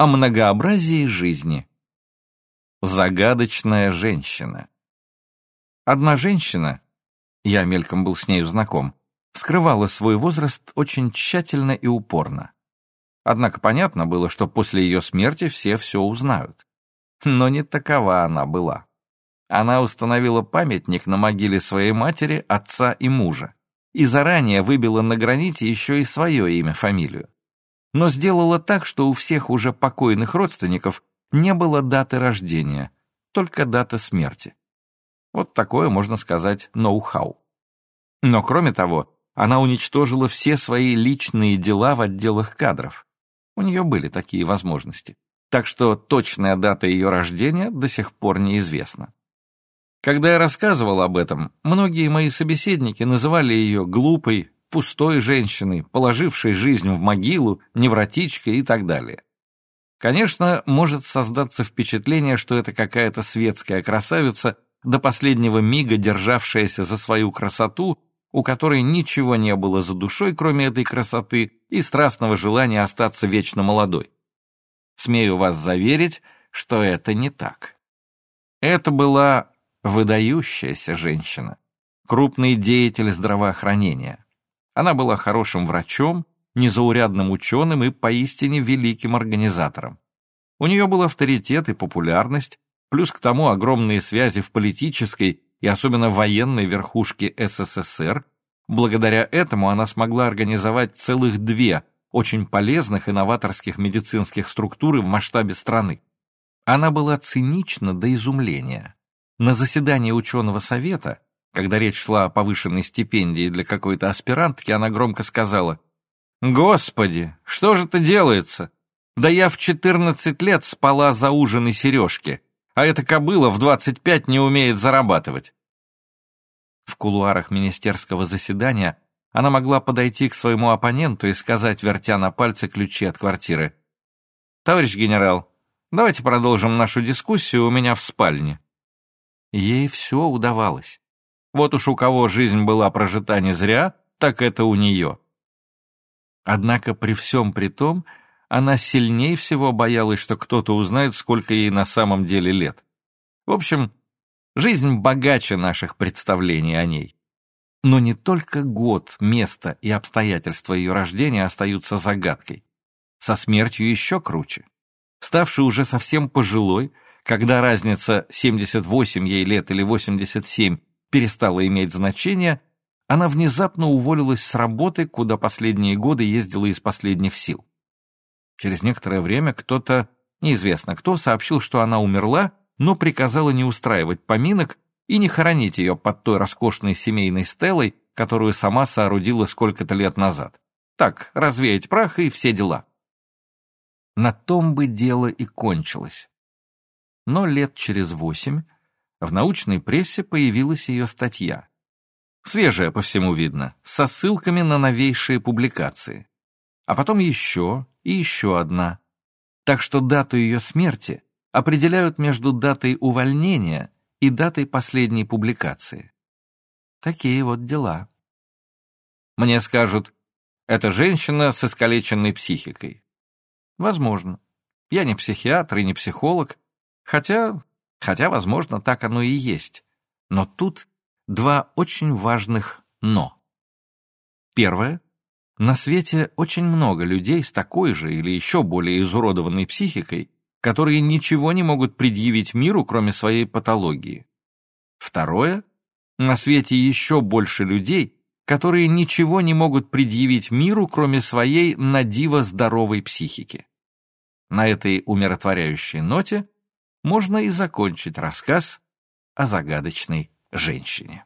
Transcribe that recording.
о многообразии жизни. Загадочная женщина. Одна женщина, я мельком был с нею знаком, скрывала свой возраст очень тщательно и упорно. Однако понятно было, что после ее смерти все все узнают. Но не такова она была. Она установила памятник на могиле своей матери, отца и мужа и заранее выбила на граните еще и свое имя, фамилию но сделала так, что у всех уже покойных родственников не было даты рождения, только дата смерти. Вот такое, можно сказать, ноу-хау. Но кроме того, она уничтожила все свои личные дела в отделах кадров. У нее были такие возможности. Так что точная дата ее рождения до сих пор неизвестна. Когда я рассказывал об этом, многие мои собеседники называли ее глупой, пустой женщиной, положившей жизнь в могилу, невротичкой и так далее. Конечно, может создаться впечатление, что это какая-то светская красавица, до последнего мига державшаяся за свою красоту, у которой ничего не было за душой, кроме этой красоты и страстного желания остаться вечно молодой. Смею вас заверить, что это не так. Это была выдающаяся женщина, крупный деятель здравоохранения. Она была хорошим врачом, незаурядным ученым и поистине великим организатором. У нее был авторитет и популярность, плюс к тому огромные связи в политической и особенно военной верхушке СССР. Благодаря этому она смогла организовать целых две очень полезных и новаторских медицинских структуры в масштабе страны. Она была цинична до изумления. На заседании ученого совета когда речь шла о повышенной стипендии для какой-то аспирантки, она громко сказала, «Господи, что же это делается? Да я в 14 лет спала за ужин и сережки, а эта кобыла в 25 не умеет зарабатывать». В кулуарах министерского заседания она могла подойти к своему оппоненту и сказать, вертя на пальце ключи от квартиры, «Товарищ генерал, давайте продолжим нашу дискуссию у меня в спальне». Ей все удавалось. Вот уж у кого жизнь была прожита не зря, так это у нее. Однако при всем при том, она сильнее всего боялась, что кто-то узнает, сколько ей на самом деле лет. В общем, жизнь богаче наших представлений о ней. Но не только год, место и обстоятельства ее рождения остаются загадкой. Со смертью еще круче. Ставший уже совсем пожилой, когда разница 78 ей лет или 87 перестала иметь значение, она внезапно уволилась с работы, куда последние годы ездила из последних сил. Через некоторое время кто-то, неизвестно кто, сообщил, что она умерла, но приказала не устраивать поминок и не хоронить ее под той роскошной семейной стелой, которую сама соорудила сколько-то лет назад. Так, развеять прах и все дела. На том бы дело и кончилось. Но лет через восемь в научной прессе появилась ее статья. Свежая, по всему видно, со ссылками на новейшие публикации. А потом еще и еще одна. Так что дату ее смерти определяют между датой увольнения и датой последней публикации. Такие вот дела. Мне скажут, это женщина с искалеченной психикой. Возможно. Я не психиатр и не психолог, хотя Хотя, возможно, так оно и есть. Но тут два очень важных «но». Первое. На свете очень много людей с такой же или еще более изуродованной психикой, которые ничего не могут предъявить миру, кроме своей патологии. Второе. На свете еще больше людей, которые ничего не могут предъявить миру, кроме своей надиво здоровой психики. На этой умиротворяющей ноте можно и закончить рассказ о загадочной женщине.